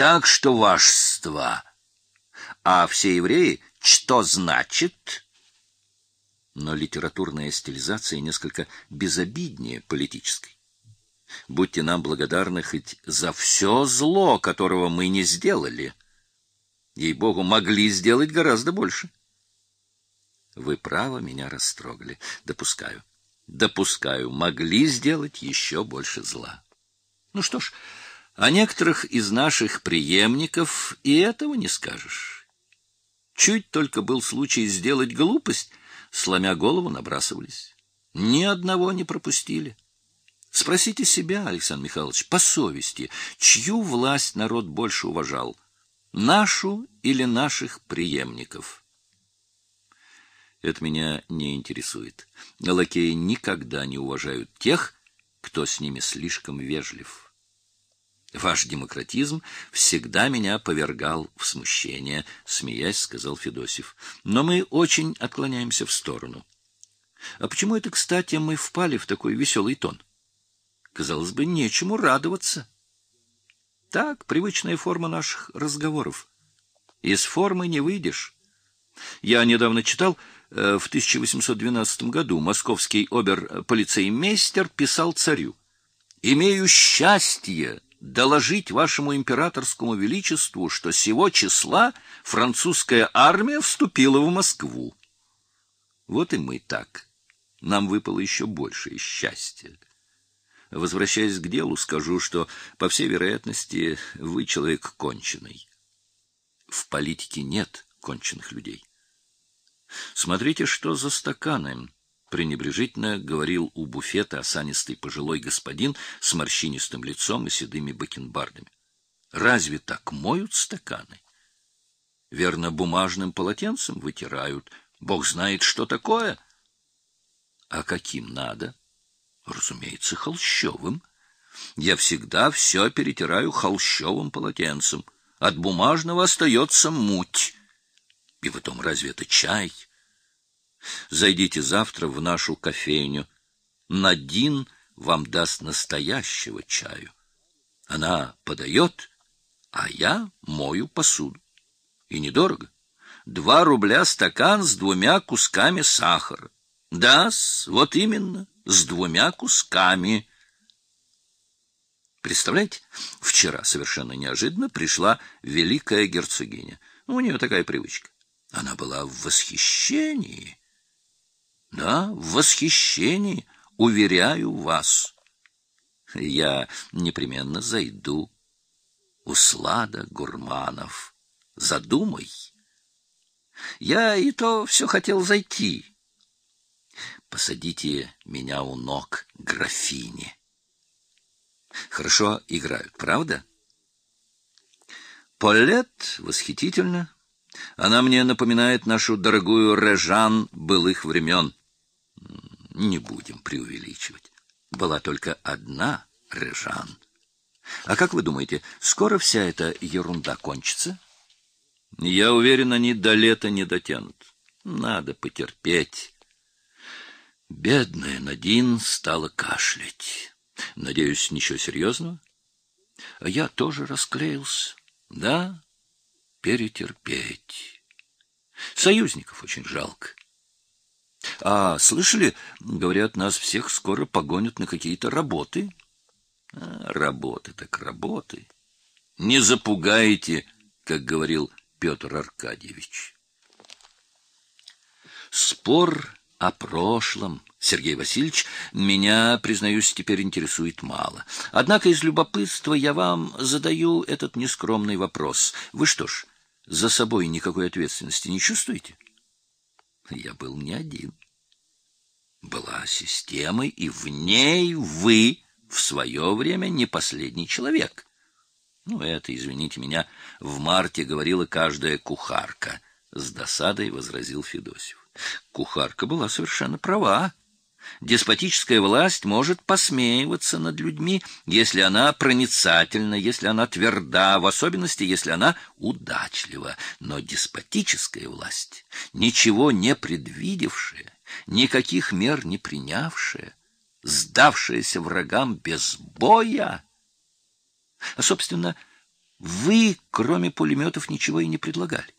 Так что вашество. А все евреи что значит? Но литературная стилизация несколько безобиднее политической. Будьте нам благодарны хоть за все зло, которого мы не сделали. Ей-богу, могли сделать гораздо больше. Вы право меня растрогали. Допускаю. Допускаю, могли сделать еще больше зла. Ну что ж, о некоторых из наших преемников и этого не скажешь. Чуть только был случай сделать глупость, сломя голову, набрасывались. Ни одного не пропустили. Спросите себя, Александр Михайлович, по совести, чью власть народ больше уважал, нашу или наших преемников? Это меня не интересует. Лакеи никогда не уважают тех, кто с ними слишком вежлив. Ваш демократизм всегда меня повергал в смущение, смеясь, сказал Федосев. Но мы очень отклоняемся в сторону. А почему это, кстати, мы впали в такой веселый тон? Казалось бы, нечему радоваться. Так, привычная форма наших разговоров. Из формы не выйдешь. Я недавно читал, э, в 1812 году московский обер-полицеймейстер писал царю. «Имею счастье доложить вашему императорскому величеству, что сего числа французская армия вступила в Москву». Вот и мы так. Нам выпало еще большее счастье. Возвращаясь к делу, скажу, что, по всей вероятности, вы человек конченый. В политике нет конченых людей. Смотрите, что за стаканы, пренебрежительно говорил у буфета осанистый пожилой господин с морщинистым лицом и седыми бакенбардами. Разве так моют стаканы? Верно, бумажным полотенцем вытирают. Бог знает, что такое. А каким надо? Разумеется, холщовым. Я всегда все перетираю холщовым полотенцем. От бумажного остается муть. И потом, разве это чай? Зайдите завтра в нашу кофейню. Надин вам даст настоящего чаю. Она подает, а я мою посуду. И недорого. Два рубля стакан с двумя кусками сахара. Да, вот именно с двумя кусками. Представляете, вчера совершенно неожиданно пришла великая герцогиня. У нее такая привычка. Она была в восхищении. Да, в восхищении, уверяю вас. Я непременно зайду. Услада Гурманов. Задумай. Я и то все хотел зайти посадите меня у ног графини. Хорошо играют, правда? Полет восхитительно. Она мне напоминает нашу дорогую Режан былых времен. Не будем преувеличивать. Была только одна Режан. А как вы думаете, скоро вся эта ерунда кончится? Я уверен, они до лета не дотянут. Надо потерпеть. Бедная Надин стала кашлять. Надеюсь, ничего серьезного? А я тоже расклеился. Да, перетерпеть. Союзников очень жалко. А слышали, говорят, нас всех скоро погонят на какие-то работы. А, работы так работы. Не запугайте, как говорил Петр Аркадьевич. Спор о прошлом, Сергей Васильевич, меня, признаюсь, теперь интересует мало. Однако из любопытства я вам задаю этот нескромный вопрос. Вы что ж, за собой никакой ответственности не чувствуете? Я был не один. Была система, и в ней вы в свое время не последний человек. Ну, это, извините меня, в марте говорила каждая кухарка, — с досадой возразил Федосев. Кухарка была совершенно права. Деспотическая власть может посмеиваться над людьми, если она проницательна, если она тверда, в особенности, если она удачлива. Но деспотическая власть, ничего не предвидевшая, никаких мер не принявшая, сдавшаяся врагам без боя, а, собственно, Вы, кроме пулеметов, ничего и не предлагали.